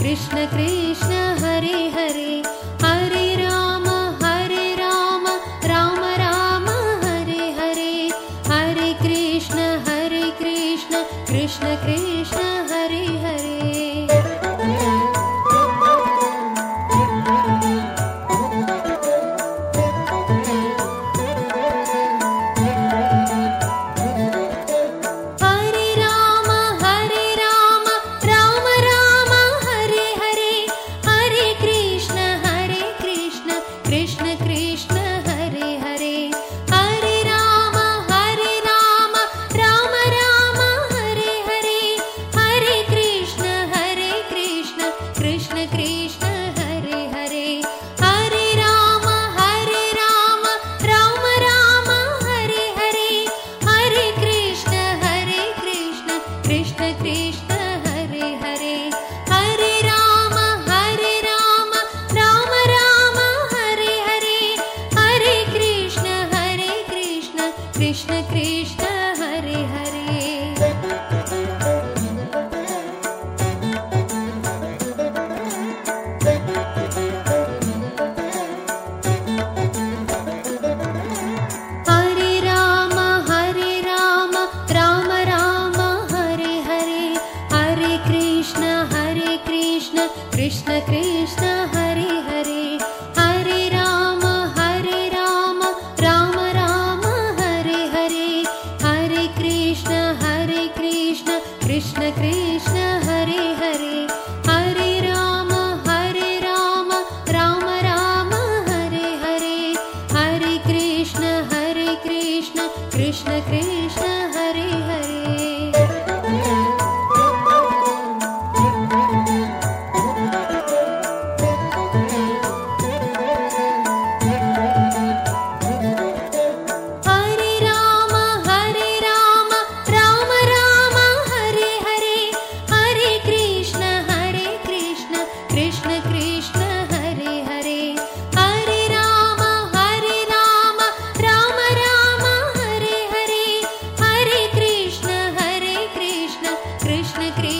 Krishna Krishna Hare Hare. Krishna Krishna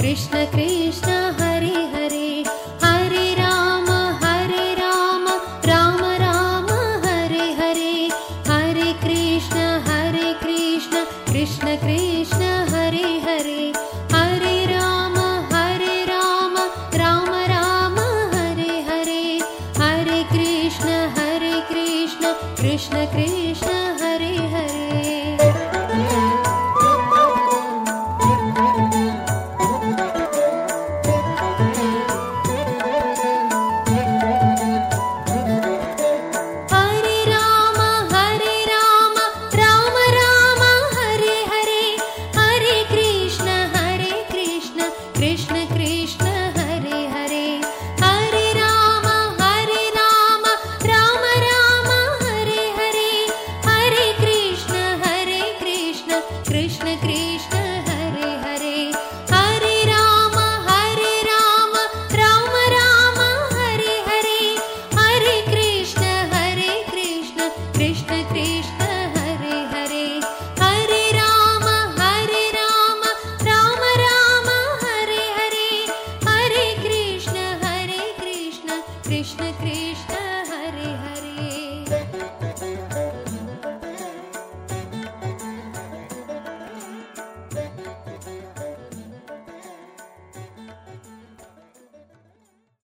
Krishna Krishna है